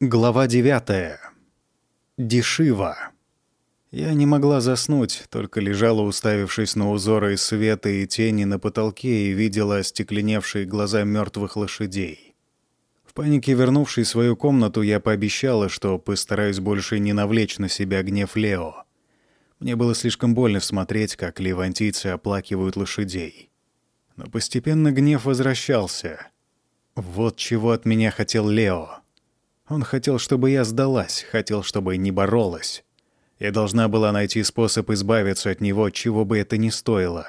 Глава 9. Дешива. Я не могла заснуть, только лежала, уставившись на узоры света и тени на потолке и видела остекленевшие глаза мертвых лошадей. В панике вернувшись в свою комнату, я пообещала, что постараюсь больше не навлечь на себя гнев Лео. Мне было слишком больно смотреть, как левантийцы оплакивают лошадей. Но постепенно гнев возвращался. Вот чего от меня хотел Лео. Он хотел, чтобы я сдалась, хотел, чтобы не боролась. Я должна была найти способ избавиться от него, чего бы это ни стоило.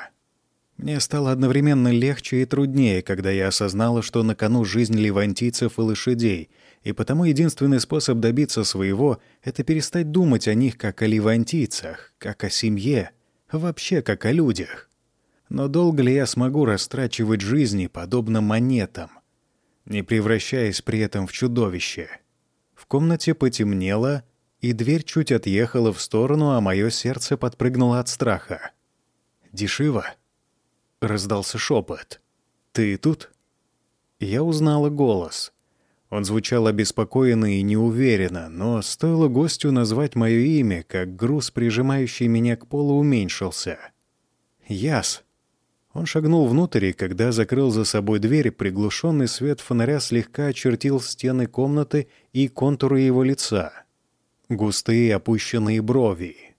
Мне стало одновременно легче и труднее, когда я осознала, что на кону жизнь левантийцев и лошадей, и потому единственный способ добиться своего — это перестать думать о них как о левантийцах, как о семье, вообще как о людях. Но долго ли я смогу растрачивать жизни, подобно монетам, не превращаясь при этом в чудовище?» Комнате потемнело, и дверь чуть отъехала в сторону, а мое сердце подпрыгнуло от страха. «Дешиво?» — раздался шепот. «Ты тут?» Я узнала голос. Он звучал обеспокоенно и неуверенно, но стоило гостю назвать мое имя, как груз, прижимающий меня к полу, уменьшился. «Яс!» Он шагнул внутрь, и когда закрыл за собой дверь, приглушенный свет фонаря слегка очертил стены комнаты и контуры его лица. Густые опущенные брови.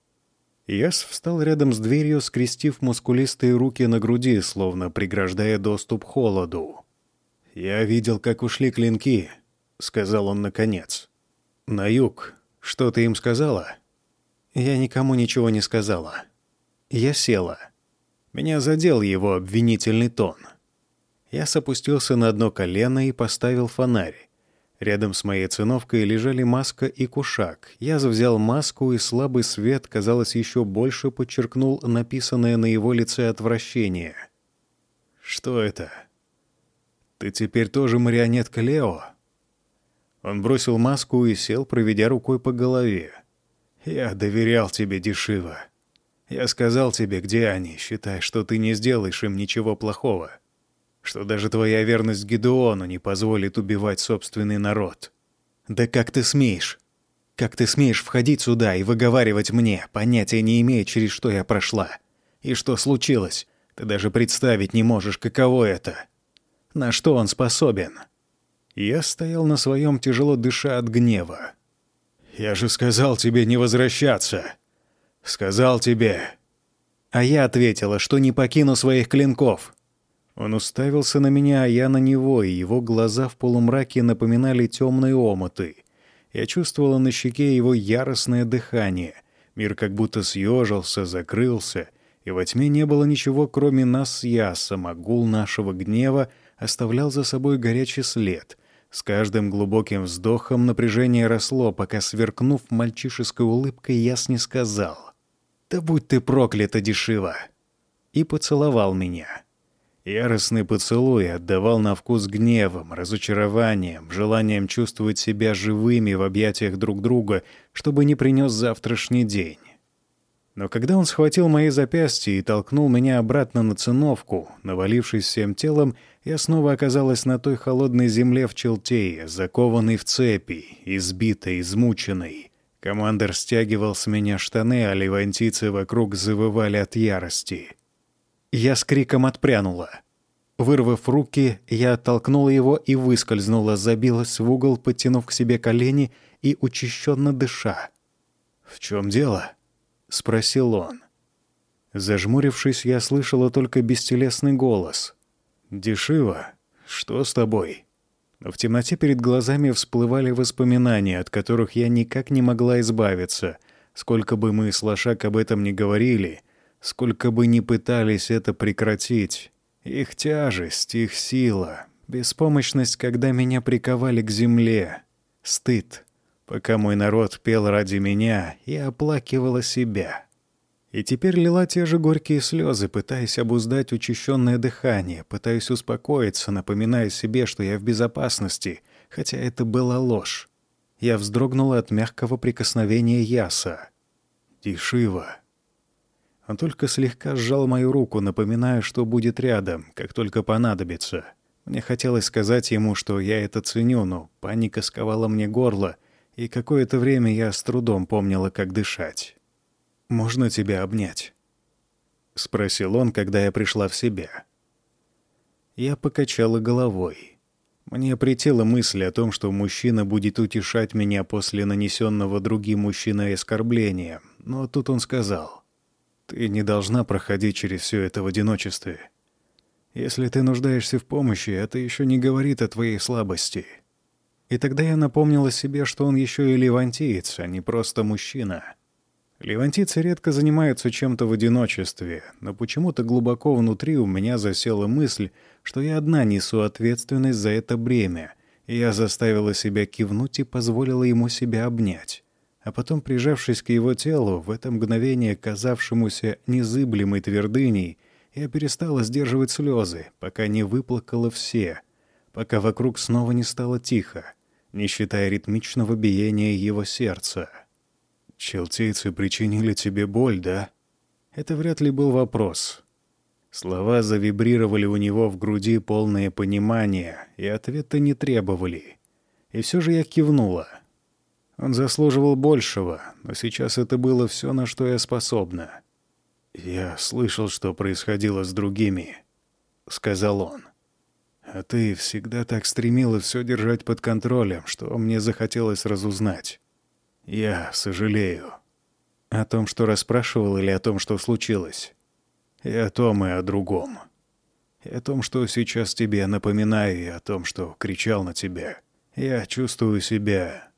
Яс встал рядом с дверью, скрестив мускулистые руки на груди, словно преграждая доступ холоду. «Я видел, как ушли клинки», — сказал он наконец. «На юг. Что ты им сказала?» «Я никому ничего не сказала. Я села». Меня задел его обвинительный тон. Я опустился на одно колено и поставил фонарь. Рядом с моей циновкой лежали маска и кушак. Я взял маску, и слабый свет, казалось, еще больше подчеркнул написанное на его лице отвращение. «Что это? Ты теперь тоже марионетка Лео?» Он бросил маску и сел, проведя рукой по голове. «Я доверял тебе, Дешива. Я сказал тебе, где они, считай, что ты не сделаешь им ничего плохого. Что даже твоя верность Гедеону не позволит убивать собственный народ. Да как ты смеешь? Как ты смеешь входить сюда и выговаривать мне, понятия не имея, через что я прошла? И что случилось? Ты даже представить не можешь, каково это. На что он способен?» Я стоял на своем, тяжело дыша от гнева. «Я же сказал тебе не возвращаться!» Сказал тебе. А я ответила, что не покину своих клинков. Он уставился на меня, а я на него, и его глаза в полумраке напоминали темные омуты. Я чувствовала на щеке его яростное дыхание. Мир как будто съежился, закрылся, и во тьме не было ничего, кроме нас с Ясом, а нашего гнева оставлял за собой горячий след. С каждым глубоким вздохом напряжение росло, пока, сверкнув мальчишеской улыбкой, Яс не сказал. «Да будь ты проклята, дешево!» И поцеловал меня. Яростный поцелуй отдавал на вкус гневом, разочарованием, желанием чувствовать себя живыми в объятиях друг друга, чтобы не принес завтрашний день. Но когда он схватил мои запястья и толкнул меня обратно на циновку, навалившись всем телом, я снова оказалась на той холодной земле в Челтее, закованной в цепи, избитой, измученной. Командор стягивал с меня штаны, а левантийцы вокруг завывали от ярости. Я с криком отпрянула. Вырвав руки, я оттолкнула его и выскользнула, забилась в угол, подтянув к себе колени и учащенно дыша. «В чем дело?» — спросил он. Зажмурившись, я слышала только бестелесный голос. «Дешево, что с тобой?» В темноте перед глазами всплывали воспоминания, от которых я никак не могла избавиться. Сколько бы мы с Лошак об этом не говорили, сколько бы ни пытались это прекратить. Их тяжесть, их сила, беспомощность, когда меня приковали к земле, стыд, пока мой народ пел ради меня и оплакивала себя. И теперь лила те же горькие слезы, пытаясь обуздать учащенное дыхание, пытаясь успокоиться, напоминая себе, что я в безопасности, хотя это была ложь. Я вздрогнула от мягкого прикосновения Яса. «Дешиво». Он только слегка сжал мою руку, напоминая, что будет рядом, как только понадобится. Мне хотелось сказать ему, что я это ценю, но паника сковала мне горло, и какое-то время я с трудом помнила, как дышать. «Можно тебя обнять?» — спросил он, когда я пришла в себя. Я покачала головой. Мне претела мысль о том, что мужчина будет утешать меня после нанесенного другим мужчиной оскорбления, но тут он сказал, «Ты не должна проходить через все это в одиночестве. Если ты нуждаешься в помощи, это еще не говорит о твоей слабости». И тогда я напомнила себе, что он еще и левантиец, а не просто мужчина — Левантийцы редко занимаются чем-то в одиночестве, но почему-то глубоко внутри у меня засела мысль, что я одна несу ответственность за это бремя, и я заставила себя кивнуть и позволила ему себя обнять. А потом, прижавшись к его телу, в это мгновение казавшемуся незыблемой твердыней, я перестала сдерживать слезы, пока не выплакала все, пока вокруг снова не стало тихо, не считая ритмичного биения его сердца. «Челтейцы причинили тебе боль, да?» Это вряд ли был вопрос. Слова завибрировали у него в груди полное понимание, и ответа не требовали. И все же я кивнула. Он заслуживал большего, но сейчас это было все, на что я способна. «Я слышал, что происходило с другими», — сказал он. «А ты всегда так стремилась все держать под контролем, что мне захотелось разузнать. «Я сожалею». «О том, что расспрашивал, или о том, что случилось?» «И о том, и о другом. И о том, что сейчас тебе напоминаю, и о том, что кричал на тебя. Я чувствую себя...»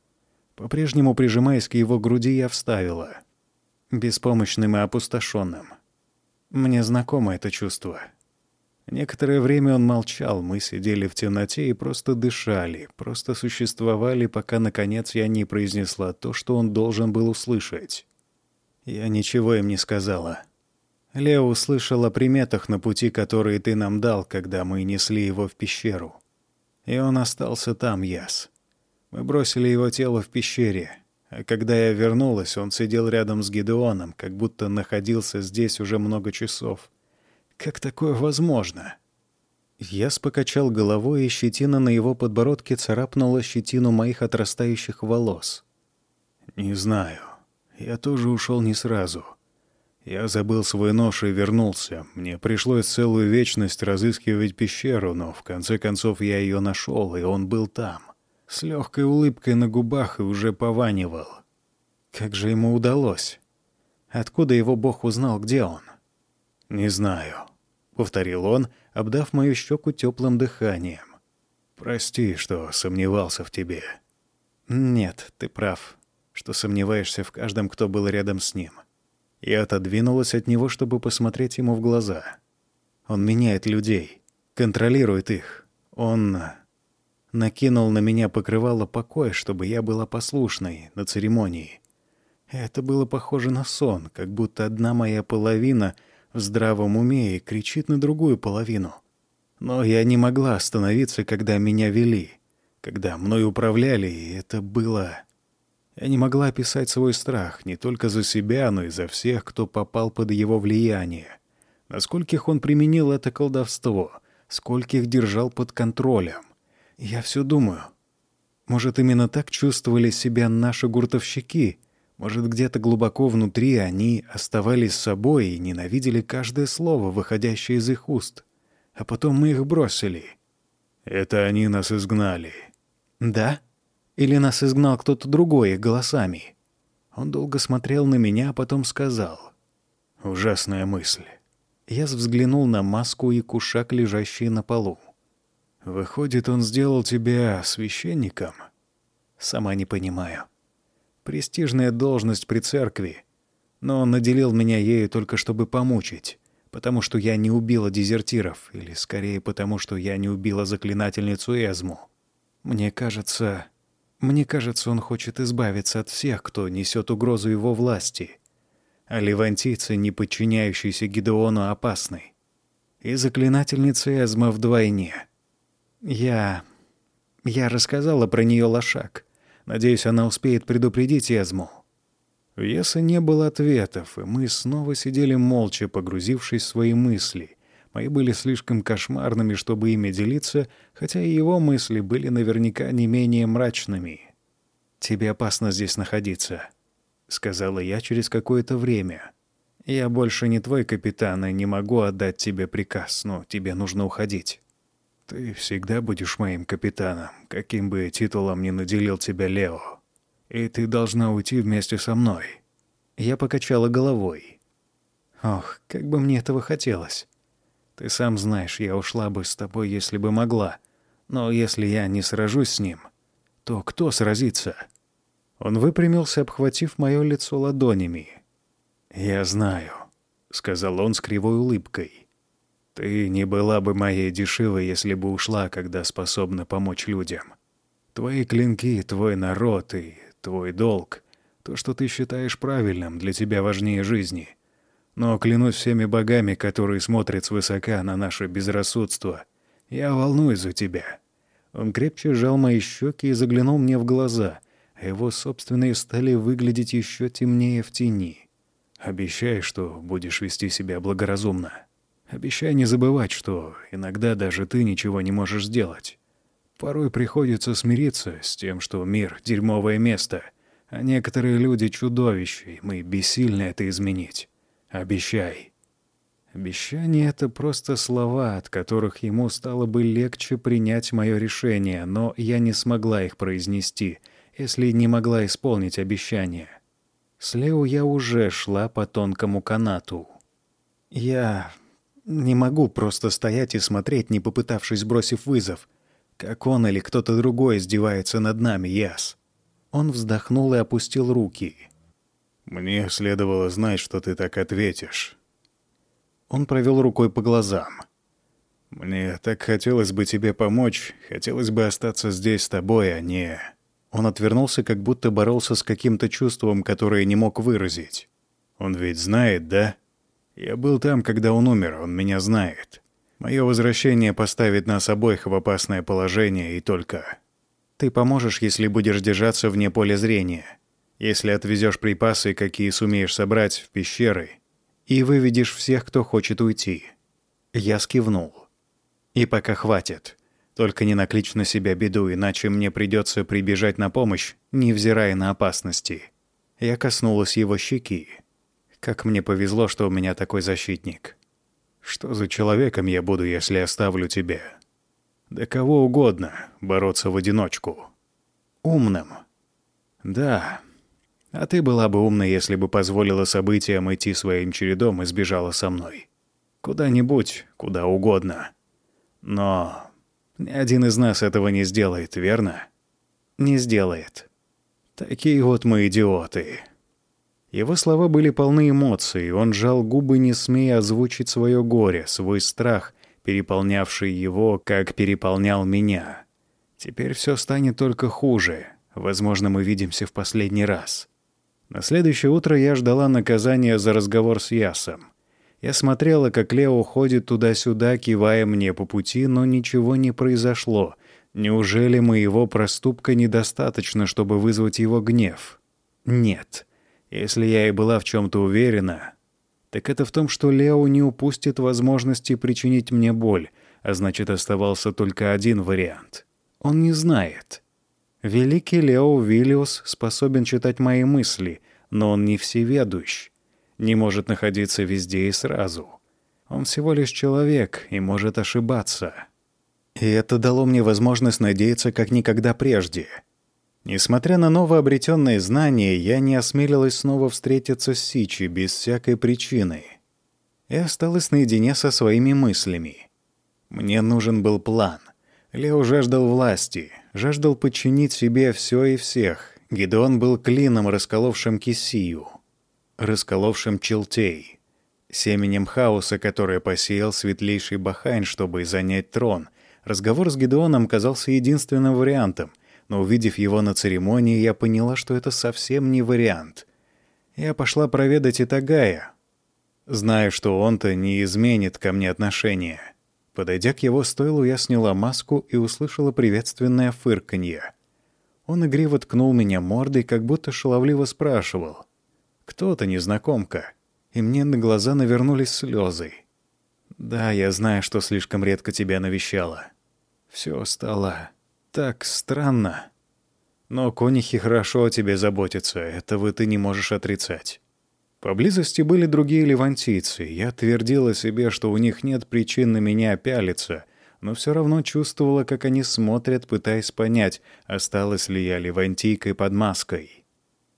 По-прежнему прижимаясь к его груди, я вставила. Беспомощным и опустошенным. Мне знакомо это чувство. Некоторое время он молчал, мы сидели в темноте и просто дышали, просто существовали, пока, наконец, я не произнесла то, что он должен был услышать. Я ничего им не сказала. Лео услышал о приметах на пути, которые ты нам дал, когда мы несли его в пещеру. И он остался там, Яс. Мы бросили его тело в пещере, а когда я вернулась, он сидел рядом с Гидеоном, как будто находился здесь уже много часов — как такое возможно? Я покачал головой, и щетина на его подбородке царапнула щетину моих отрастающих волос. «Не знаю. Я тоже ушел не сразу. Я забыл свой нож и вернулся. Мне пришлось целую вечность разыскивать пещеру, но в конце концов я ее нашел, и он был там. С легкой улыбкой на губах и уже пованивал. Как же ему удалось? Откуда его бог узнал, где он? «Не знаю», — повторил он, обдав мою щеку теплым дыханием. «Прости, что сомневался в тебе». «Нет, ты прав, что сомневаешься в каждом, кто был рядом с ним». Я отодвинулась от него, чтобы посмотреть ему в глаза. Он меняет людей, контролирует их. Он накинул на меня покрывало покоя, чтобы я была послушной на церемонии. Это было похоже на сон, как будто одна моя половина — в здравом уме и кричит на другую половину. Но я не могла остановиться, когда меня вели, когда мной управляли, и это было... Я не могла описать свой страх не только за себя, но и за всех, кто попал под его влияние. Наскольких он применил это колдовство, скольких держал под контролем. Я все думаю, может, именно так чувствовали себя наши гуртовщики — может, где-то глубоко внутри они оставались собой и ненавидели каждое слово, выходящее из их уст. А потом мы их бросили. Это они нас изгнали. Да? Или нас изгнал кто-то другой их голосами? Он долго смотрел на меня, а потом сказал. Ужасная мысль. Я взглянул на маску и кушак, лежащие на полу. Выходит, он сделал тебя священником? Сама не понимаю. Престижная должность при церкви. Но он наделил меня ею только чтобы помучить. Потому что я не убила дезертиров. Или, скорее, потому что я не убила заклинательницу Эзму. Мне кажется... Мне кажется, он хочет избавиться от всех, кто несет угрозу его власти. А левантийцы, не подчиняющиеся Гидеону, опасны. И заклинательница Эзма вдвойне. Я... Я рассказала про нее лошак. Надеюсь, она успеет предупредить Эзму». У Еса не было ответов, и мы снова сидели молча, погрузившись в свои мысли, Мои были слишком кошмарными, чтобы ими делиться, хотя и его мысли были наверняка не менее мрачными. «Тебе опасно здесь находиться», — сказала я через какое-то время. «Я больше не твой капитан и не могу отдать тебе приказ, но тебе нужно уходить». «Ты всегда будешь моим капитаном, каким бы титулом ни наделил тебя Лео. И ты должна уйти вместе со мной». Я покачала головой. «Ох, как бы мне этого хотелось. Ты сам знаешь, я ушла бы с тобой, если бы могла. Но если я не сражусь с ним, то кто сразится?» Он выпрямился, обхватив мое лицо ладонями. «Я знаю», — сказал он с кривой улыбкой. «Ты не была бы моей дешевой, если бы ушла, когда способна помочь людям. Твои клинки, твой народ и твой долг — то, что ты считаешь правильным, для тебя важнее жизни. Но клянусь всеми богами, которые смотрят свысока на наше безрассудство, я волнуюсь за тебя». Он крепче сжал мои щеки и заглянул мне в глаза — а его собственные стали выглядеть еще темнее в тени. Обещай, что будешь вести себя благоразумно. Обещай не забывать, что иногда даже ты ничего не можешь сделать. Порой приходится смириться с тем, что мир — дерьмовое место, а некоторые люди — чудовища, и мы бессильны это изменить. Обещай. Обещание — это просто слова, от которых ему стало бы легче принять мое решение, но я не смогла их произнести — если не могла исполнить обещание. С Лео я уже шла по тонкому канату. Я не могу просто стоять и смотреть, не попытавшись бросив вызов, как он или кто-то другой издевается над нами, Яс. Он вздохнул и опустил руки. «Мне следовало знать, что ты так ответишь». Он провел рукой по глазам. «Мне так хотелось бы тебе помочь, хотелось бы остаться здесь с тобой, а не...» Он отвернулся, как будто боролся с каким-то чувством, которое не мог выразить. «Он ведь знает, да? Я был там, когда он умер, он меня знает. Мое возвращение поставит нас обоих в опасное положение, и только...» «Ты поможешь, если будешь держаться вне поля зрения, если отвезешь припасы, какие сумеешь собрать, в пещеры, и выведешь всех, кто хочет уйти». Я скивнул. «И пока хватит». Только не накличь на себя беду, иначе мне придется прибежать на помощь, невзирая на опасности. Я коснулась его щеки. Как мне повезло, что у меня такой защитник. Что за человеком я буду, если оставлю тебя? Да кого угодно бороться в одиночку. Умным. Да. А ты была бы умной, если бы позволила событиям идти своим чередом и сбежала со мной. Куда-нибудь, куда угодно. Но ни один из нас этого не сделает, верно? Не сделает. Такие вот мы идиоты. Его слова были полны эмоций, он сжал губы, не смея озвучить свое горе, свой страх, переполнявший его, как переполнял меня. Теперь все станет только хуже. Возможно, мы видимся в последний раз. На следующее утро я ждала наказания за разговор с Ясом. Я смотрела, как Лео ходит туда-сюда, кивая мне по пути, но ничего не произошло. Неужели моего проступка недостаточно, чтобы вызвать его гнев? Нет. Если я и была в чем-то уверена, так это в том, что Лео не упустит возможности причинить мне боль, а значит, оставался только один вариант. Он не знает. Великий Лео Виллиус способен читать мои мысли, но он не всеведущ не может находиться везде и сразу. Он всего лишь человек и может ошибаться. И это дало мне возможность надеяться как никогда прежде. Несмотря на новообретенные знания, я не осмелилась снова встретиться с Сичи без всякой причины. Я осталась наедине со своими мыслями. Мне нужен был план. Лео жаждал власти, жаждал подчинить себе все и всех. Гидеон был клином, расколовшим Кисию расколовшим Челтей, семенем хаоса, которое посеял светлейший Бахайн, чтобы занять трон. Разговор с Гедеоном казался единственным вариантом, но увидев его на церемонии, я поняла, что это совсем не вариант. Я пошла проведать Итагая, зная, что он-то не изменит ко мне отношения. Подойдя к его стойлу, я сняла маску и услышала приветственное фырканье. Он игриво ткнул меня мордой, как будто шаловливо спрашивал — кто-то незнакомка, и мне на глаза навернулись слезы. Да, я знаю, что слишком редко тебя навещала. Все стало так странно. Но конихи хорошо о тебе заботятся, этого ты не можешь отрицать. Поблизости были другие левантийцы. Я твердила себе, что у них нет причин на меня пялиться, но все равно чувствовала, как они смотрят, пытаясь понять, осталась ли я левантийкой под маской.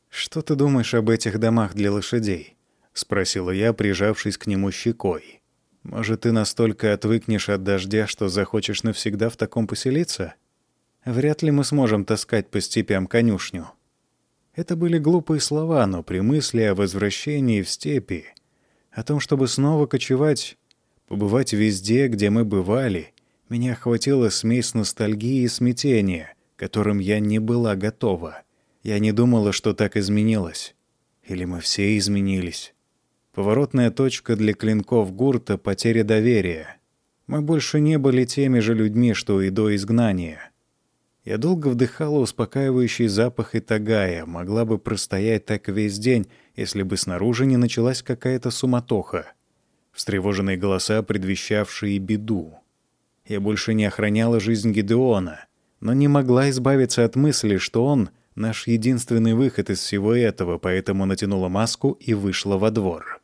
«Что ты думаешь об этих домах для лошадей?» — спросила я, прижавшись к нему щекой. «Может, ты настолько отвыкнешь от дождя, что захочешь навсегда в таком поселиться? Вряд ли мы сможем таскать по степям конюшню». Это были глупые слова, но при мысли о возвращении в степи, о том, чтобы снова кочевать, побывать везде, где мы бывали, меня охватила смесь ностальгии и смятения, которым я не была готова. Я не думала, что так изменилось. Или мы все изменились. Поворотная точка для клинков гурта — потеря доверия. Мы больше не были теми же людьми, что и до изгнания. Я долго вдыхала успокаивающий запах Итагая, могла бы простоять так весь день, если бы снаружи не началась какая-то суматоха. Встревоженные голоса, предвещавшие беду. Я больше не охраняла жизнь Гидеона, но не могла избавиться от мысли, что он — наш единственный выход из всего этого, поэтому натянула маску и вышла во двор.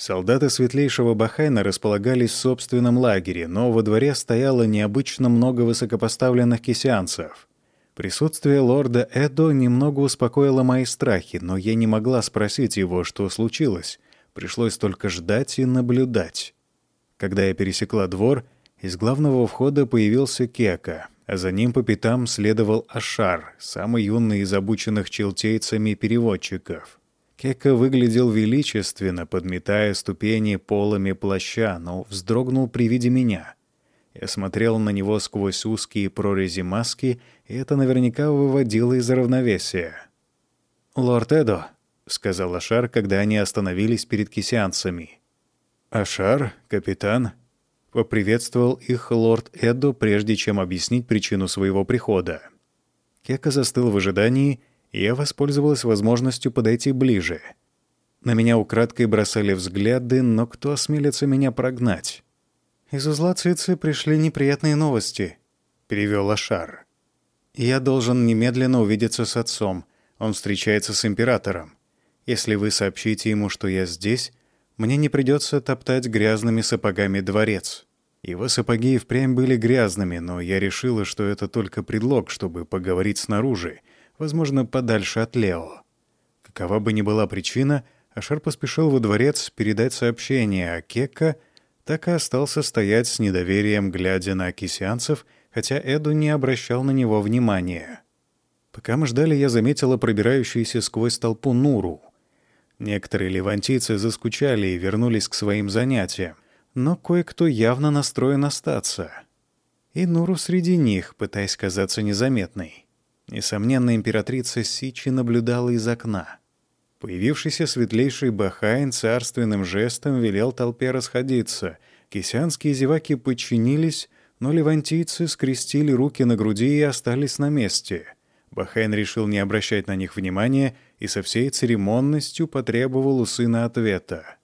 Солдаты светлейшего Бахайна располагались в собственном лагере, но во дворе стояло необычно много высокопоставленных кисянцев. Присутствие лорда Эдо немного успокоило мои страхи, но я не могла спросить его, что случилось. Пришлось только ждать и наблюдать. Когда я пересекла двор, из главного входа появился Кека, а за ним по пятам следовал Ашар, самый юный из обученных челтейцами переводчиков. Кека выглядел величественно, подметая ступени полами плаща, но вздрогнул при виде меня. Я смотрел на него сквозь узкие прорези маски, и это наверняка выводило из равновесия. «Лорд Эдо», — сказал Ашар, когда они остановились перед кисянцами. «Ашар, капитан», — поприветствовал их лорд Эдо, прежде чем объяснить причину своего прихода. Кека застыл в ожидании, я воспользовалась возможностью подойти ближе. На меня украдкой бросали взгляды, но кто осмелится меня прогнать? «Из узла Цицы пришли неприятные новости», — перевел Ашар. «Я должен немедленно увидеться с отцом. Он встречается с императором. Если вы сообщите ему, что я здесь, мне не придется топтать грязными сапогами дворец». Его сапоги впрямь были грязными, но я решила, что это только предлог, чтобы поговорить снаружи, возможно, подальше от Лео. Какова бы ни была причина, Ашар поспешил во дворец передать сообщение, а Кекка так и остался стоять с недоверием, глядя на кисянцев, хотя Эду не обращал на него внимания. Пока мы ждали, я заметила пробирающуюся сквозь толпу Нуру. Некоторые левантийцы заскучали и вернулись к своим занятиям, но кое-кто явно настроен остаться. И Нуру среди них, пытаясь казаться незаметной. Несомненно, императрица Сичи наблюдала из окна. Появившийся светлейший Бахайн царственным жестом велел толпе расходиться. Кисянские зеваки подчинились, но левантийцы скрестили руки на груди и остались на месте. Бахайн решил не обращать на них внимания и со всей церемонностью потребовал у сына ответа.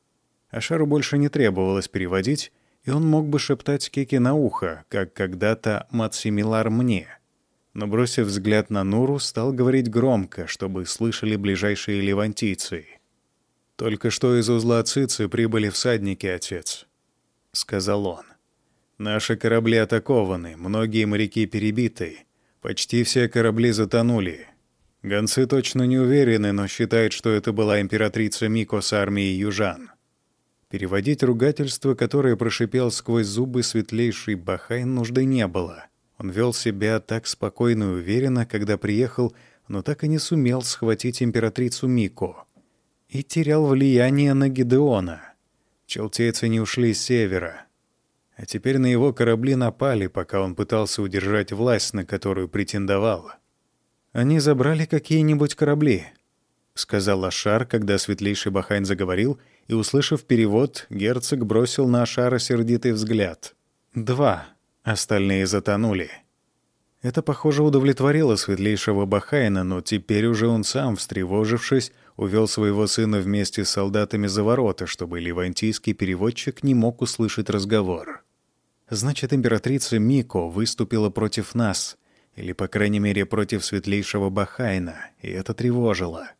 Ашару больше не требовалось переводить, и он мог бы шептать Кеке на ухо, как когда-то Мацимилар мне — но, бросив взгляд на Нуру, стал говорить громко, чтобы слышали ближайшие левантийцы. «Только что из узла Цицы прибыли всадники, отец», — сказал он. «Наши корабли атакованы, многие моряки перебиты, почти все корабли затонули. Гонцы точно не уверены, но считают, что это была императрица Мико с армией южан». Переводить ругательство, которое прошипел сквозь зубы светлейший Бахай, нужды не было — он вел себя так спокойно и уверенно, когда приехал, но так и не сумел схватить императрицу Мико. И терял влияние на Гидеона. Челтейцы не ушли с севера. А теперь на его корабли напали, пока он пытался удержать власть, на которую претендовал. «Они забрали какие-нибудь корабли», — сказал Ашар, когда светлейший Бахайн заговорил, и, услышав перевод, герцог бросил на Ашара сердитый взгляд. «Два», Остальные затонули. Это, похоже, удовлетворило светлейшего Бахайна, но теперь уже он сам, встревожившись, увел своего сына вместе с солдатами за ворота, чтобы ливантийский переводчик не мог услышать разговор. Значит, императрица Мико выступила против нас, или, по крайней мере, против светлейшего Бахайна, и это тревожило.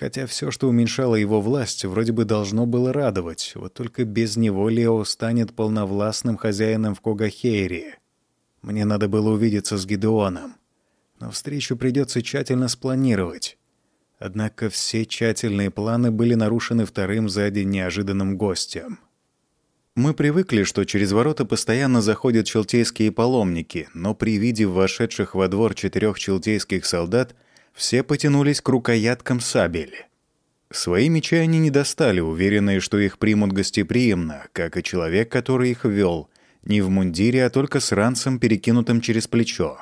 Хотя все, что уменьшало его власть, вроде бы должно было радовать, вот только без него Лео станет полновластным хозяином в Когахейре. Мне надо было увидеться с Гидеоном, но встречу придется тщательно спланировать. Однако все тщательные планы были нарушены вторым сзади неожиданным гостем. Мы привыкли, что через ворота постоянно заходят челтейские паломники, но при виде вошедших во двор четырех челтейских солдат все потянулись к рукояткам сабель. Свои мечи они не достали, уверенные, что их примут гостеприимно, как и человек, который их вел, не в мундире, а только с ранцем, перекинутым через плечо.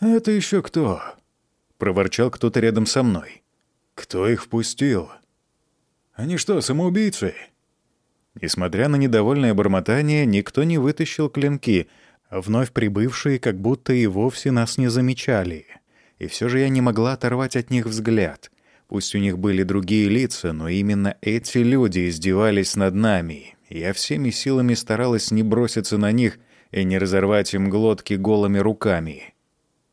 «Это еще кто?» — проворчал кто-то рядом со мной. Кто их впустил? Они что, самоубийцы? Несмотря на недовольное бормотание, никто не вытащил клинки, а вновь прибывшие как будто и вовсе нас не замечали. И все же я не могла оторвать от них взгляд. Пусть у них были другие лица, но именно эти люди издевались над нами. Я всеми силами старалась не броситься на них и не разорвать им глотки голыми руками.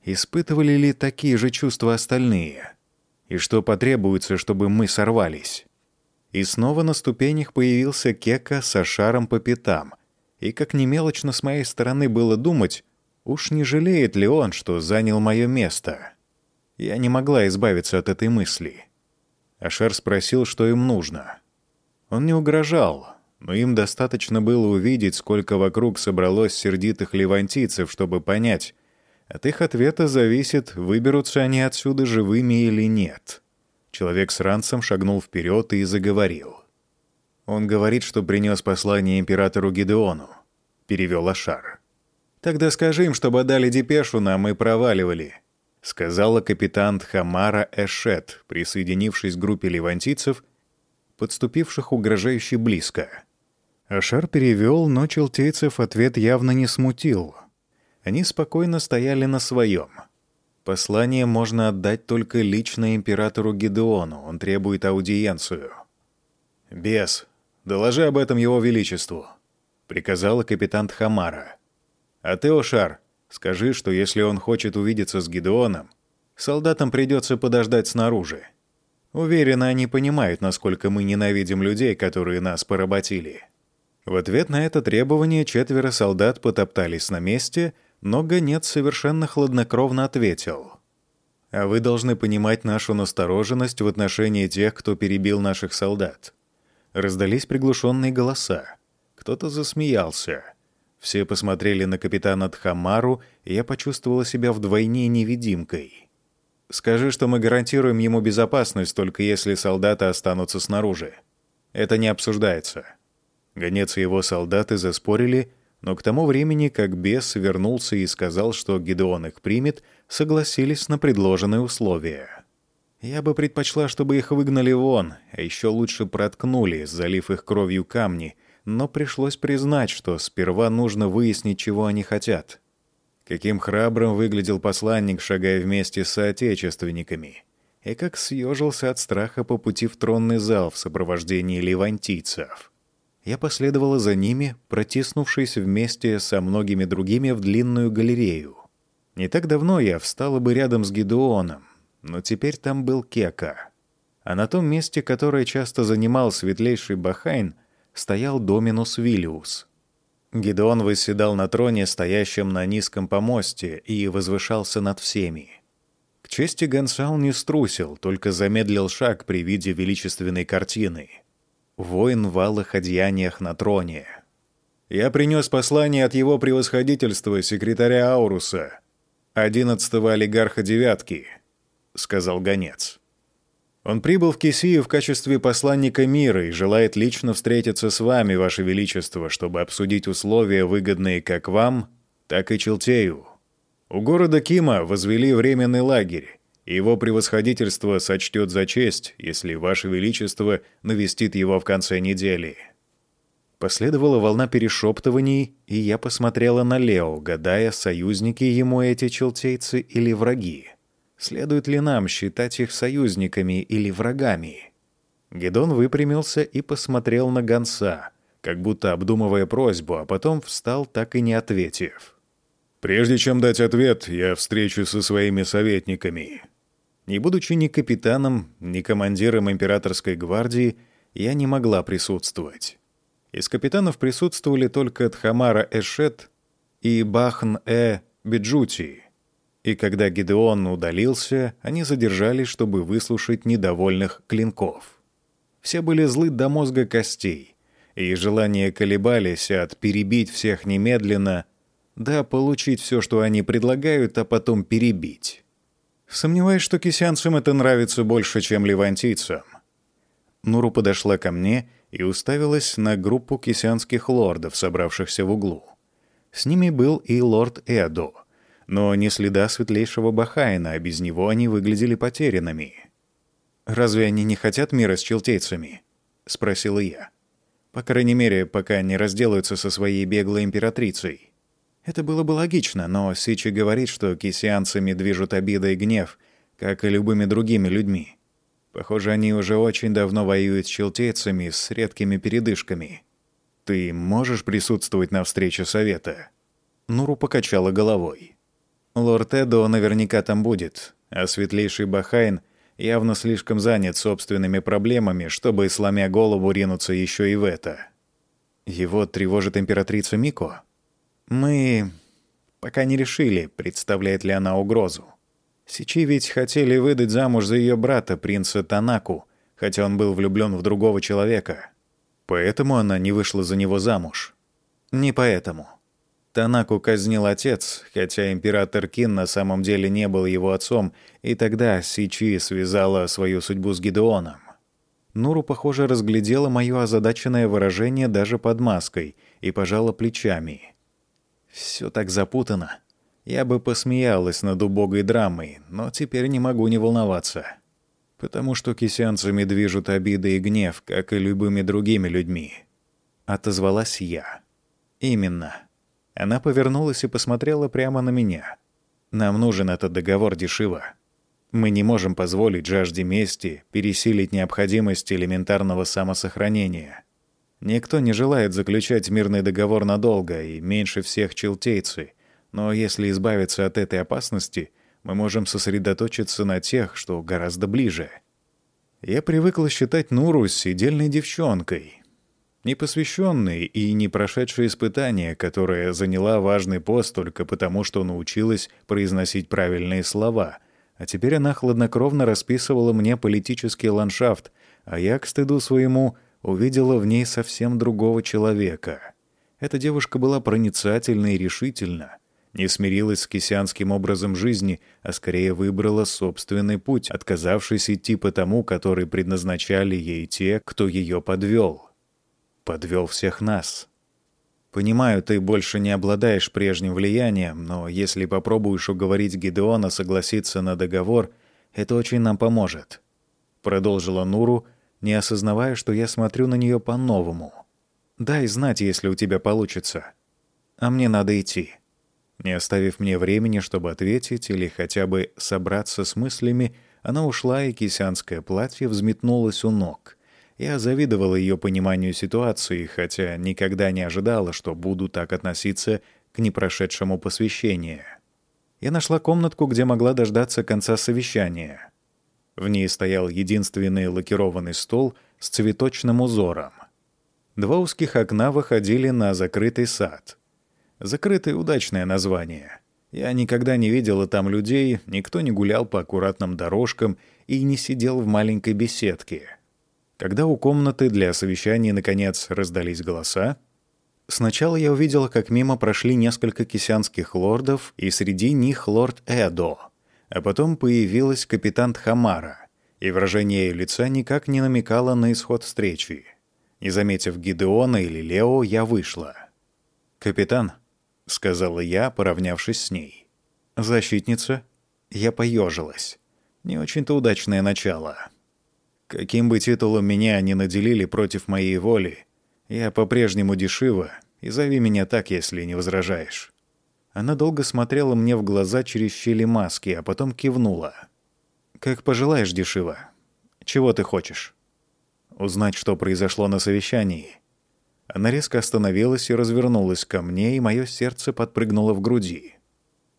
Испытывали ли такие же чувства остальные? и что потребуется, чтобы мы сорвались. И снова на ступенях появился Кека со шаром по пятам. И как немелочно с моей стороны было думать, уж не жалеет ли он, что занял мое место. Я не могла избавиться от этой мысли. Ашар спросил, что им нужно. Он не угрожал, но им достаточно было увидеть, сколько вокруг собралось сердитых левантийцев, чтобы понять, от их ответа зависит, выберутся они отсюда живыми или нет. Человек с ранцем шагнул вперед и заговорил. «Он говорит, что принес послание императору Гидеону», — перевел Ашар. «Тогда скажи им, чтобы дали депешу нам и проваливали», — сказала капитан Хамара Эшет, присоединившись к группе левантийцев, подступивших угрожающе близко. Ашар перевел, но челтейцев ответ явно не смутил — они спокойно стояли на своем. Послание можно отдать только лично императору Гидеону, он требует аудиенцию. «Бес, доложи об этом его величеству», — приказала капитан Хамара. «А ты, Ошар, скажи, что если он хочет увидеться с Гидеоном, солдатам придется подождать снаружи. Уверена, они понимают, насколько мы ненавидим людей, которые нас поработили». В ответ на это требование четверо солдат потоптались на месте но гонец совершенно хладнокровно ответил. «А вы должны понимать нашу настороженность в отношении тех, кто перебил наших солдат». Раздались приглушенные голоса. Кто-то засмеялся. Все посмотрели на капитана Тхамару, и я почувствовала себя вдвойне невидимкой. «Скажи, что мы гарантируем ему безопасность, только если солдаты останутся снаружи. Это не обсуждается». Гонец и его солдаты заспорили — но к тому времени, как бес вернулся и сказал, что Гидеон их примет, согласились на предложенные условия. Я бы предпочла, чтобы их выгнали вон, а еще лучше проткнули, залив их кровью камни, но пришлось признать, что сперва нужно выяснить, чего они хотят. Каким храбрым выглядел посланник, шагая вместе с соотечественниками, и как съежился от страха по пути в тронный зал в сопровождении левантийцев. Я последовала за ними, протиснувшись вместе со многими другими в длинную галерею. Не так давно я встала бы рядом с Гидеоном, но теперь там был Кека. А на том месте, которое часто занимал светлейший Бахайн, стоял Доминус Виллиус. Гидеон восседал на троне, стоящем на низком помосте, и возвышался над всеми. К чести Гансал не струсил, только замедлил шаг при виде величественной картины — воин в алых одеяниях на троне. Я принес послание от его превосходительства, секретаря Ауруса, одиннадцатого олигарха девятки, сказал гонец. Он прибыл в Кисию в качестве посланника мира и желает лично встретиться с вами, ваше величество, чтобы обсудить условия, выгодные как вам, так и Челтею. У города Кима возвели временный лагерь, его превосходительство сочтет за честь, если Ваше Величество навестит его в конце недели». Последовала волна перешептываний, и я посмотрела на Лео, гадая, союзники ему эти челтейцы или враги. Следует ли нам считать их союзниками или врагами? Гедон выпрямился и посмотрел на гонца, как будто обдумывая просьбу, а потом встал, так и не ответив. «Прежде чем дать ответ, я встречусь со своими советниками». Не будучи ни капитаном, ни командиром императорской гвардии, я не могла присутствовать. Из капитанов присутствовали только Тхамара Эшет и Бахн-э Биджути. И когда Гидеон удалился, они задержались, чтобы выслушать недовольных клинков. Все были злы до мозга костей, и желания колебались от перебить всех немедленно, да получить все, что они предлагают, а потом перебить. Сомневаюсь, что кисянцам это нравится больше, чем левантийцам. Нуру подошла ко мне и уставилась на группу кисянских лордов, собравшихся в углу. С ними был и лорд Эдо, но не следа светлейшего Бахайна, а без него они выглядели потерянными. «Разве они не хотят мира с челтейцами?» — спросила я. «По крайней мере, пока не разделаются со своей беглой императрицей». Это было бы логично, но Сичи говорит, что кисианцами движут обида и гнев, как и любыми другими людьми. Похоже, они уже очень давно воюют с челтейцами с редкими передышками. Ты можешь присутствовать на встрече совета?» Нуру покачала головой. «Лорд Эдо наверняка там будет, а светлейший Бахайн явно слишком занят собственными проблемами, чтобы, сломя голову, ринуться еще и в это. Его тревожит императрица Мико? Мы пока не решили, представляет ли она угрозу. Сичи ведь хотели выдать замуж за ее брата, принца Танаку, хотя он был влюблен в другого человека. Поэтому она не вышла за него замуж. Не поэтому. Танаку казнил отец, хотя император Кин на самом деле не был его отцом, и тогда Сичи связала свою судьбу с Гидеоном. Нуру, похоже, разглядела мое озадаченное выражение даже под маской и пожала плечами. Все так запутано. Я бы посмеялась над убогой драмой, но теперь не могу не волноваться. Потому что кисянцами движут обиды и гнев, как и любыми другими людьми. Отозвалась я. Именно. Она повернулась и посмотрела прямо на меня. Нам нужен этот договор Дешива. Мы не можем позволить жажде мести пересилить необходимость элементарного самосохранения. Никто не желает заключать мирный договор надолго, и меньше всех челтейцы — но если избавиться от этой опасности, мы можем сосредоточиться на тех, что гораздо ближе. Я привыкла считать Нуру сидельной девчонкой, непосвященной и не прошедшей испытания, которая заняла важный пост только потому, что научилась произносить правильные слова. А теперь она хладнокровно расписывала мне политический ландшафт, а я, к стыду своему, увидела в ней совсем другого человека. Эта девушка была проницательна и решительна — не смирилась с кисянским образом жизни, а скорее выбрала собственный путь, отказавшись идти по тому, который предназначали ей те, кто ее подвел. Подвел всех нас. Понимаю, ты больше не обладаешь прежним влиянием, но если попробуешь уговорить Гидеона согласиться на договор, это очень нам поможет. Продолжила Нуру, не осознавая, что я смотрю на нее по-новому. Дай знать, если у тебя получится. А мне надо идти. Не оставив мне времени, чтобы ответить или хотя бы собраться с мыслями, она ушла, и кисянское платье взметнулось у ног. Я завидовала ее пониманию ситуации, хотя никогда не ожидала, что буду так относиться к непрошедшему посвящению. Я нашла комнатку, где могла дождаться конца совещания. В ней стоял единственный лакированный стол с цветочным узором. Два узких окна выходили на закрытый сад — Закрытое удачное название. Я никогда не видела там людей, никто не гулял по аккуратным дорожкам и не сидел в маленькой беседке. Когда у комнаты для совещаний наконец раздались голоса, сначала я увидела, как мимо прошли несколько кисянских лордов, и среди них лорд Эдо, а потом появилась капитан Хамара, и выражение ее лица никак не намекало на исход встречи. Не заметив Гидеона или Лео, я вышла. «Капитан», — сказала я, поравнявшись с ней. «Защитница?» Я поежилась. Не очень-то удачное начало. Каким бы титулом меня ни наделили против моей воли, Я по-прежнему дешево, и зови меня так, если не возражаешь». Она долго смотрела мне в глаза через щели маски, а потом кивнула. «Как пожелаешь, дешево. Чего ты хочешь?» «Узнать, что произошло на совещании». Она резко остановилась и развернулась ко мне, и мое сердце подпрыгнуло в груди.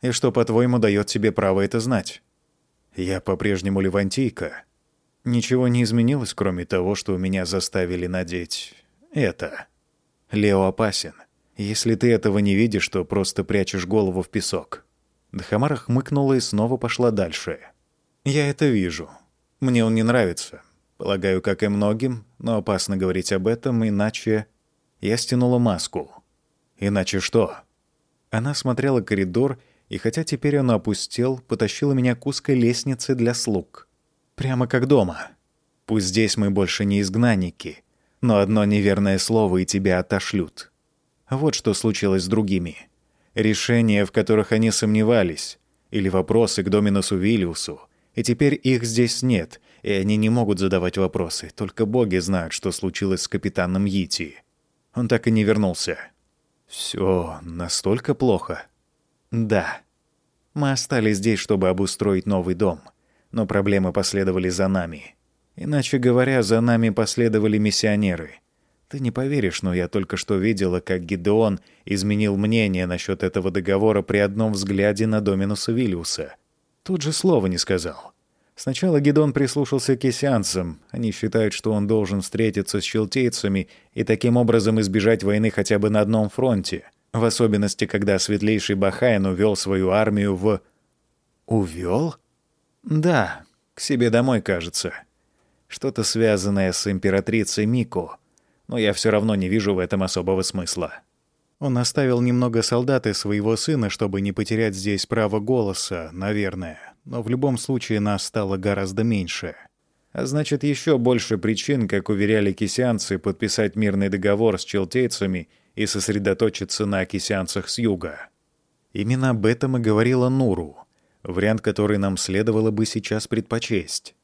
«И что, по-твоему, дает тебе право это знать?» «Я по-прежнему левантийка. Ничего не изменилось, кроме того, что меня заставили надеть это. Лео опасен. Если ты этого не видишь, то просто прячешь голову в песок». Дахамара хмыкнула и снова пошла дальше. «Я это вижу. Мне он не нравится. Полагаю, как и многим, но опасно говорить об этом, иначе...» Я стянула маску. «Иначе что?» Она смотрела коридор, и хотя теперь он опустел, потащила меня к узкой лестнице для слуг. Прямо как дома. Пусть здесь мы больше не изгнанники, но одно неверное слово и тебя отошлют. Вот что случилось с другими. Решения, в которых они сомневались, или вопросы к Доминусу Виллиусу, и теперь их здесь нет, и они не могут задавать вопросы, только боги знают, что случилось с капитаном Йити. Он так и не вернулся. Все настолько плохо? Да. Мы остались здесь, чтобы обустроить новый дом. Но проблемы последовали за нами. Иначе говоря, за нами последовали миссионеры. Ты не поверишь, но я только что видела, как Гидеон изменил мнение насчет этого договора при одном взгляде на Доминуса Виллиуса. Тут же слова не сказал. Сначала Гедон прислушался к эссианцам. Они считают, что он должен встретиться с челтейцами и таким образом избежать войны хотя бы на одном фронте. В особенности, когда светлейший Бахайн увел свою армию в... Увел? Да, к себе домой, кажется. Что-то связанное с императрицей Мико. Но я все равно не вижу в этом особого смысла. Он оставил немного солдат и своего сына, чтобы не потерять здесь право голоса, наверное. Но в любом случае нас стало гораздо меньше. А значит, еще больше причин, как уверяли кисянцы, подписать мирный договор с челтейцами и сосредоточиться на кисянцах с юга. Именно об этом и говорила Нуру, вариант, который нам следовало бы сейчас предпочесть.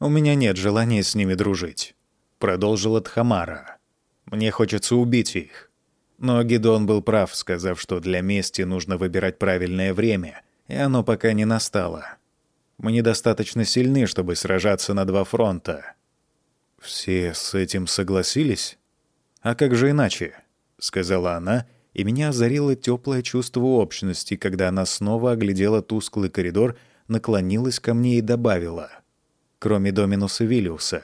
«У меня нет желания с ними дружить», — продолжила Тхамара. «Мне хочется убить их. Но Гидон был прав, сказав, что для мести нужно выбирать правильное время, и оно пока не настало. Мы недостаточно сильны, чтобы сражаться на два фронта. Все с этим согласились? А как же иначе? сказала она, и меня озарило теплое чувство общности, когда она снова оглядела тусклый коридор, наклонилась ко мне и добавила: "Кроме Доминуса Виллиуса".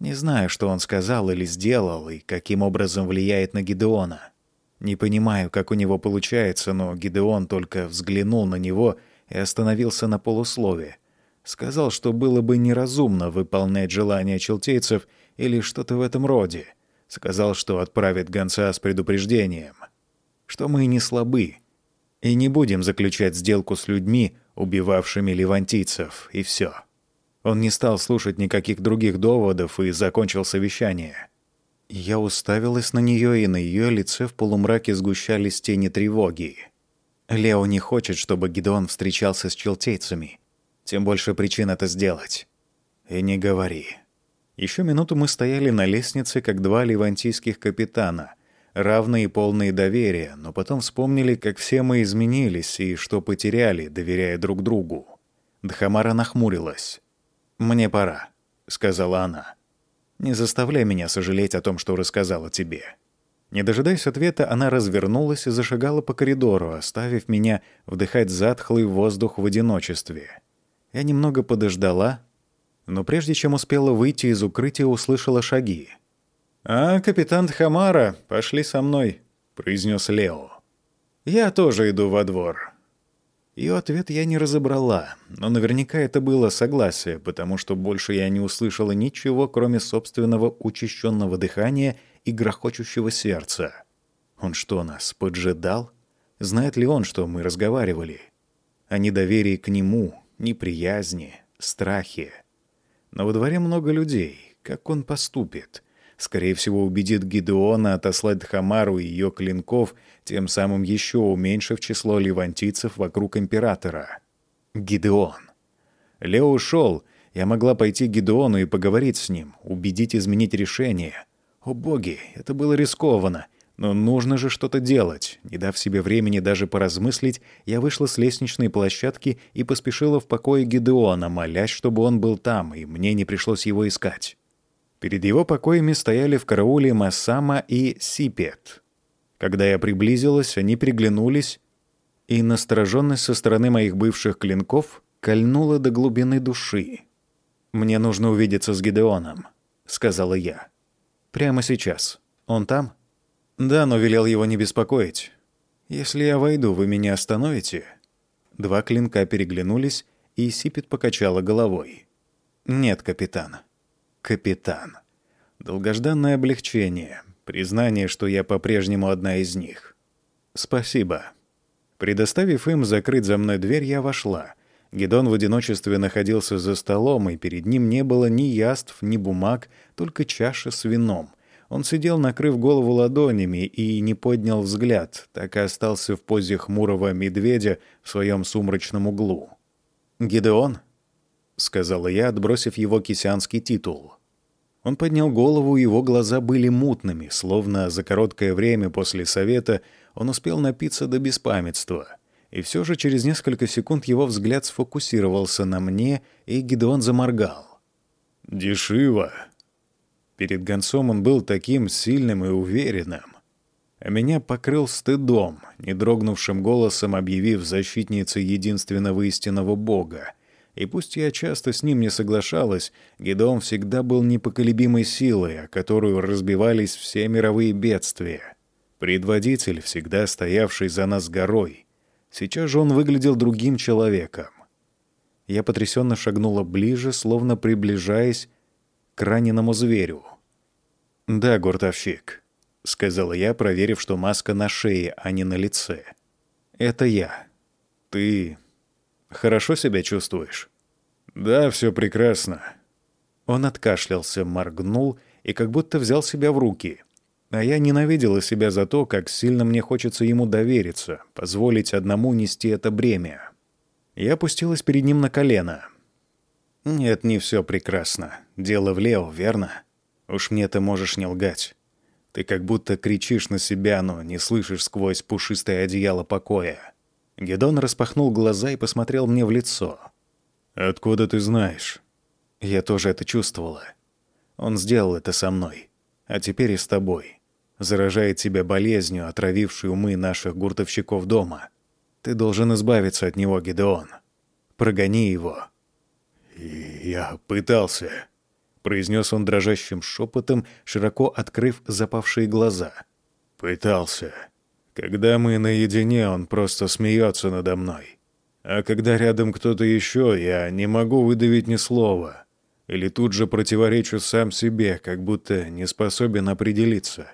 Не знаю, что он сказал или сделал, и каким образом влияет на Гидеона. Не понимаю, как у него получается, но Гидеон только взглянул на него и остановился на полуслове. Сказал, что было бы неразумно выполнять желания челтейцев или что-то в этом роде. Сказал, что отправит гонца с предупреждением. Что мы не слабы. И не будем заключать сделку с людьми, убивавшими левантийцев, и все. Он не стал слушать никаких других доводов и закончил совещание. Я уставилась на нее, и на ее лице в полумраке сгущались тени тревоги. Лео не хочет, чтобы Гидеон встречался с челтейцами. Тем больше причин это сделать. И не говори. Еще минуту мы стояли на лестнице, как два ливантийских капитана, равные и полные доверия, но потом вспомнили, как все мы изменились и что потеряли, доверяя друг другу. Дхамара нахмурилась. «Мне пора», — сказала она. «Не заставляй меня сожалеть о том, что рассказала тебе». Не дожидаясь ответа, она развернулась и зашагала по коридору, оставив меня вдыхать затхлый воздух в одиночестве. Я немного подождала, но прежде чем успела выйти из укрытия, услышала шаги. «А, капитан Хамара, пошли со мной», — произнес Лео. «Я тоже иду во двор. Ее ответ я не разобрала, но наверняка это было согласие, потому что больше я не услышала ничего, кроме собственного учащенного дыхания и грохочущего сердца. Он что, нас поджидал? Знает ли он, что мы разговаривали? О недоверии к нему, неприязни, страхе. Но во дворе много людей. Как он поступит? Скорее всего, убедит Гидеона отослать Хамару и ее клинков, тем самым еще уменьшив число левантийцев вокруг императора. Гидеон. Лео ушел. Я могла пойти к Гидеону и поговорить с ним, убедить изменить решение. О боги, это было рискованно. Но нужно же что-то делать. Не дав себе времени даже поразмыслить, я вышла с лестничной площадки и поспешила в покое Гидеона, молясь, чтобы он был там, и мне не пришлось его искать. Перед его покоями стояли в карауле Масама и Сипет. Когда я приблизилась, они приглянулись, и настороженность со стороны моих бывших клинков кольнула до глубины души. «Мне нужно увидеться с Гидеоном», — сказала я. «Прямо сейчас. Он там?» «Да, но велел его не беспокоить. Если я войду, вы меня остановите?» Два клинка переглянулись, и Сипет покачала головой. «Нет, капитан». «Капитан». Долгожданное облегчение, признание, что я по-прежнему одна из них. «Спасибо». Предоставив им закрыть за мной дверь, я вошла. Гедон в одиночестве находился за столом, и перед ним не было ни яств, ни бумаг, только чаша с вином. Он сидел, накрыв голову ладонями, и не поднял взгляд, так и остался в позе хмурого медведя в своем сумрачном углу. «Гидеон?» — сказала я, отбросив его кисянский титул. Он поднял голову, его глаза были мутными, словно за короткое время после совета он успел напиться до беспамятства. И все же через несколько секунд его взгляд сфокусировался на мне, и Гидеон заморгал. «Дешиво!» Перед гонцом он был таким сильным и уверенным. А меня покрыл стыдом, не дрогнувшим голосом объявив защитницей единственного истинного Бога. И пусть я часто с ним не соглашалась, Гедон всегда был непоколебимой силой, о которую разбивались все мировые бедствия. Предводитель, всегда стоявший за нас горой. Сейчас же он выглядел другим человеком. Я потрясенно шагнула ближе, словно приближаясь к раненому зверю. «Да, гуртовщик», — сказала я, проверив, что маска на шее, а не на лице. «Это я. Ты хорошо себя чувствуешь?» «Да, все прекрасно». Он откашлялся, моргнул и как будто взял себя в руки. А я ненавидела себя за то, как сильно мне хочется ему довериться, позволить одному нести это бремя. Я опустилась перед ним на колено — «Нет, не все прекрасно. Дело в Лео, верно? Уж мне ты можешь не лгать. Ты как будто кричишь на себя, но не слышишь сквозь пушистое одеяло покоя». Гедон распахнул глаза и посмотрел мне в лицо. «Откуда ты знаешь?» Я тоже это чувствовала. Он сделал это со мной. А теперь и с тобой. Заражает тебя болезнью, отравившей умы наших гуртовщиков дома. Ты должен избавиться от него, Гедеон. Прогони его. «Я пытался», — произнес он дрожащим шепотом, широко открыв запавшие глаза. «Пытался. Когда мы наедине, он просто смеется надо мной. А когда рядом кто-то еще, я не могу выдавить ни слова. Или тут же противоречу сам себе, как будто не способен определиться.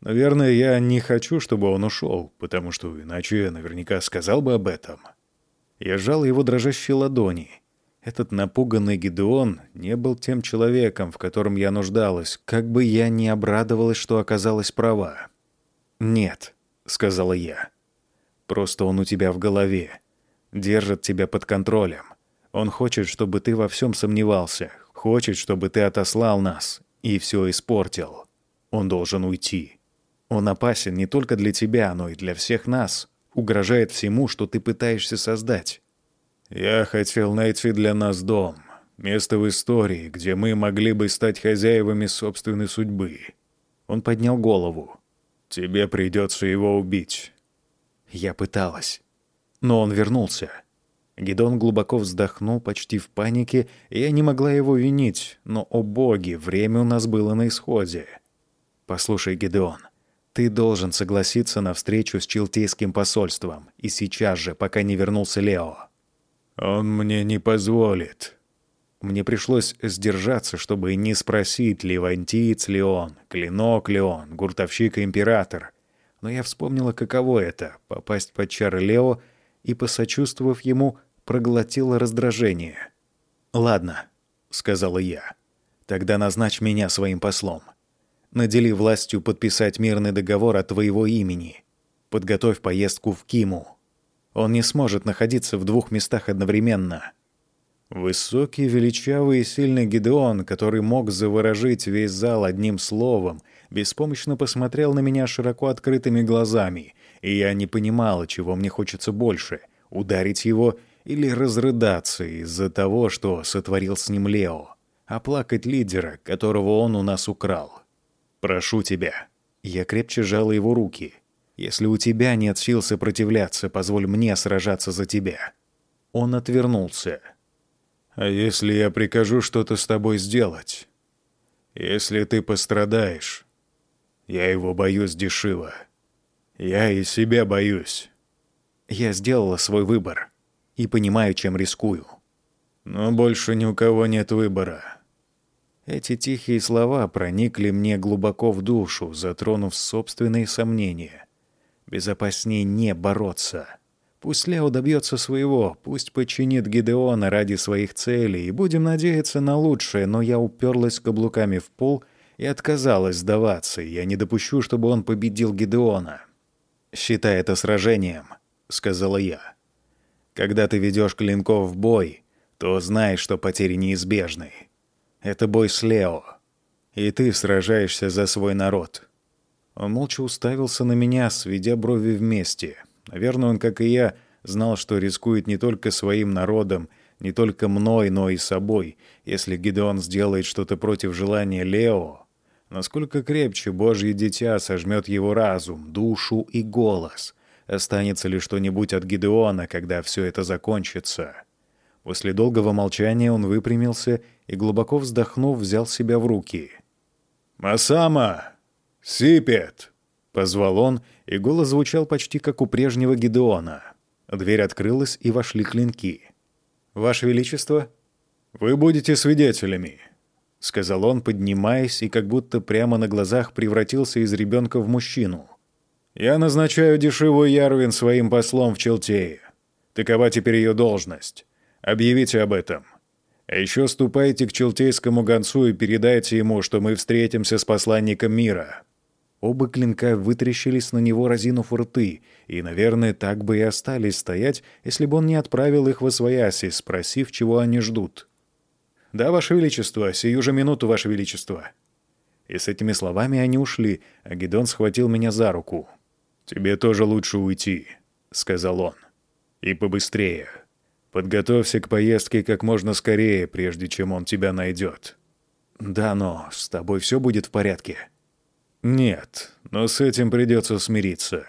Наверное, я не хочу, чтобы он ушел, потому что иначе наверняка сказал бы об этом». Я сжал его дрожащие ладони — этот напуганный Гидеон не был тем человеком, в котором я нуждалась, как бы я ни обрадовалась, что оказалась права. «Нет», — сказала я. «Просто он у тебя в голове. Держит тебя под контролем. Он хочет, чтобы ты во всем сомневался. Хочет, чтобы ты отослал нас. И все испортил. Он должен уйти. Он опасен не только для тебя, но и для всех нас. Угрожает всему, что ты пытаешься создать. Я хотел найти для нас дом, место в истории, где мы могли бы стать хозяевами собственной судьбы. Он поднял голову. Тебе придется его убить. Я пыталась. Но он вернулся. Гидон глубоко вздохнул, почти в панике, и я не могла его винить, но, о боги, время у нас было на исходе. «Послушай, Гидеон, ты должен согласиться на встречу с Чилтейским посольством, и сейчас же, пока не вернулся Лео. «Он мне не позволит». Мне пришлось сдержаться, чтобы не спросить, левантиец ли он, клинок ли он, гуртовщик император. Но я вспомнила, каково это — попасть под чары Лео, и, посочувствовав ему, проглотила раздражение. «Ладно», — сказала я, — «тогда назначь меня своим послом. Надели властью подписать мирный договор от твоего имени. Подготовь поездку в Киму». Он не сможет находиться в двух местах одновременно. Высокий, величавый и сильный Гидеон, который мог заворожить весь зал одним словом, беспомощно посмотрел на меня широко открытыми глазами, и я не понимала, чего мне хочется больше — ударить его или разрыдаться из-за того, что сотворил с ним Лео, оплакать лидера, которого он у нас украл. «Прошу тебя». Я крепче сжала его руки. «Если у тебя нет сил сопротивляться, позволь мне сражаться за тебя». Он отвернулся. «А если я прикажу что-то с тобой сделать? Если ты пострадаешь, я его боюсь дешево. Я и себя боюсь». Я сделала свой выбор и понимаю, чем рискую. Но больше ни у кого нет выбора. Эти тихие слова проникли мне глубоко в душу, затронув собственные сомнения. Безопаснее не бороться. Пусть Лео добьется своего, пусть подчинит Гидеона ради своих целей, и будем надеяться на лучшее, но я уперлась каблуками в пол и отказалась сдаваться, я не допущу, чтобы он победил Гидеона. «Считай это сражением», — сказала я. «Когда ты ведешь клинков в бой, то знай, что потери неизбежны. Это бой с Лео. И ты сражаешься за свой народ». Он молча уставился на меня, сведя брови вместе. Наверное, он, как и я, знал, что рискует не только своим народом, не только мной, но и собой. Если Гидеон сделает что-то против желания Лео, насколько крепче Божье дитя сожмет его разум, душу и голос. Останется ли что-нибудь от Гидеона, когда все это закончится?» После долгого молчания он выпрямился и, глубоко вздохнув, взял себя в руки. «Масама! Сипет!» — позвал он, и голос звучал почти как у прежнего Гидеона. Дверь открылась, и вошли клинки. «Ваше Величество, вы будете свидетелями», — сказал он, поднимаясь, и как будто прямо на глазах превратился из ребенка в мужчину. «Я назначаю дешевую Ярвин своим послом в Челтее. Такова теперь ее должность. Объявите об этом. А еще ступайте к челтейскому гонцу и передайте ему, что мы встретимся с посланником мира». Оба клинка вытрящились на него, разинув рты, и, наверное, так бы и остались стоять, если бы он не отправил их в освояси, спросив, чего они ждут. «Да, Ваше Величество, сию же минуту, Ваше Величество». И с этими словами они ушли, а Гедон схватил меня за руку. «Тебе тоже лучше уйти», — сказал он. «И побыстрее». Подготовься к поездке как можно скорее, прежде чем он тебя найдет. Да, но с тобой все будет в порядке. Нет, но с этим придется смириться.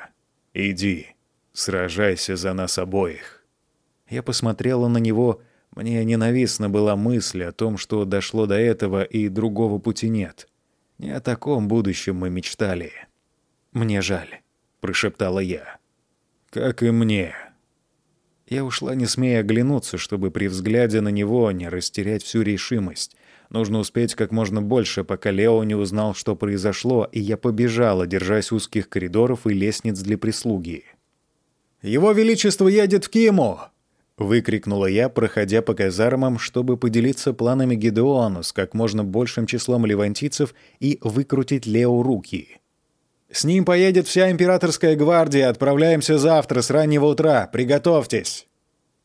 Иди, сражайся за нас обоих. Я посмотрела на него. Мне ненавистна была мысль о том, что дошло до этого и другого пути нет. Не о таком будущем мы мечтали. «Мне жаль», — прошептала я. «Как и мне», я ушла, не смея оглянуться, чтобы при взгляде на него не растерять всю решимость. Нужно успеть как можно больше, пока Лео не узнал, что произошло, и я побежала, держась узких коридоров и лестниц для прислуги. «Его Величество едет в Киму!» — выкрикнула я, проходя по казармам, чтобы поделиться планами Гедеону с как можно большим числом левантийцев и выкрутить Лео руки. С ним поедет вся императорская гвардия. Отправляемся завтра с раннего утра. Приготовьтесь.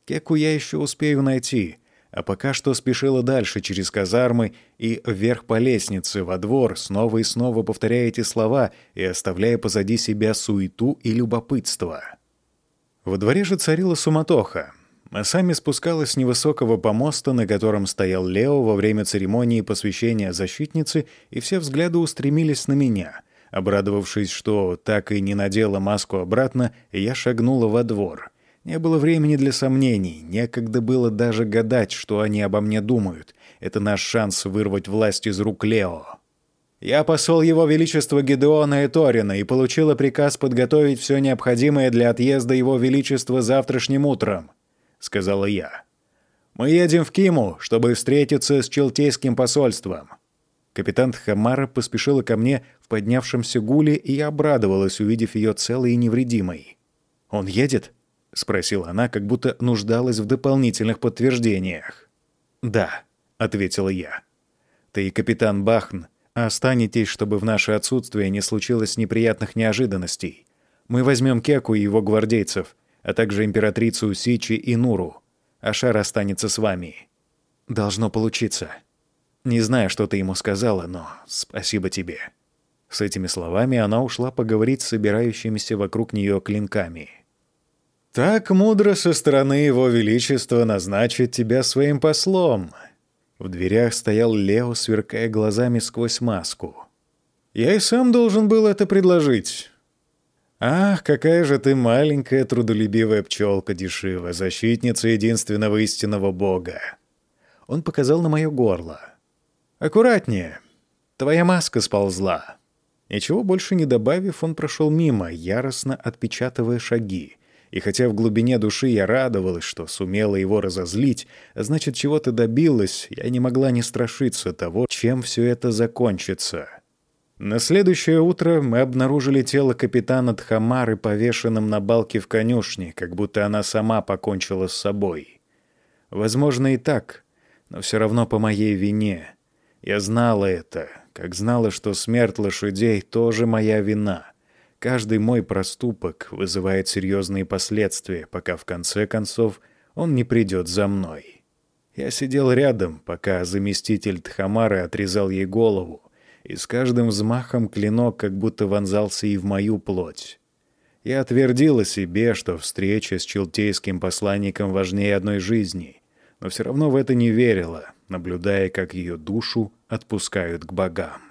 Кеку я еще успею найти. А пока что спешила дальше через казармы и вверх по лестнице во двор, снова и снова повторяя эти слова и оставляя позади себя суету и любопытство. Во дворе же царила суматоха. Сами спускалась с невысокого помоста, на котором стоял Лео во время церемонии посвящения защитницы, и все взгляды устремились на меня — Обрадовавшись, что так и не надела маску обратно, я шагнула во двор. Не было времени для сомнений, некогда было даже гадать, что они обо мне думают. Это наш шанс вырвать власть из рук Лео. Я посол Его Величества Гедеона и Торина и получила приказ подготовить все необходимое для отъезда Его Величества завтрашним утром», — сказала я. «Мы едем в Киму, чтобы встретиться с Челтейским посольством». Капитан Хамара поспешила ко мне в поднявшемся гуле и обрадовалась, увидев ее целой и невредимой. «Он едет?» — спросила она, как будто нуждалась в дополнительных подтверждениях. «Да», — ответила я. «Ты и капитан Бахн останетесь, чтобы в наше отсутствие не случилось неприятных неожиданностей. Мы возьмем Кеку и его гвардейцев, а также императрицу Сичи и Нуру. Ашар останется с вами. Должно получиться». Не знаю, что ты ему сказала, но спасибо тебе». С этими словами она ушла поговорить с собирающимися вокруг нее клинками. «Так мудро со стороны Его Величества назначить тебя своим послом!» В дверях стоял Лео, сверкая глазами сквозь маску. «Я и сам должен был это предложить. «Ах, какая же ты маленькая трудолюбивая пчелка Дешива, защитница единственного истинного бога!» Он показал на мое горло. «Аккуратнее. Твоя маска сползла». Ничего больше не добавив, он прошел мимо, яростно отпечатывая шаги. И хотя в глубине души я радовалась, что сумела его разозлить, значит, чего-то добилась, я не могла не страшиться того, чем все это закончится. На следующее утро мы обнаружили тело капитана Тхамары повешенным на балке в конюшне, как будто она сама покончила с собой. Возможно и так, но все равно по моей вине. Я знала это, как знала, что смерть лошадей тоже моя вина. Каждый мой проступок вызывает серьезные последствия, пока в конце концов он не придет за мной. Я сидел рядом, пока заместитель Тхамары отрезал ей голову, и с каждым взмахом клинок как будто вонзался и в мою плоть. Я отвердила себе, что встреча с челтейским посланником важнее одной жизни, но все равно в это не верила, наблюдая, как ее душу отпускают к богам.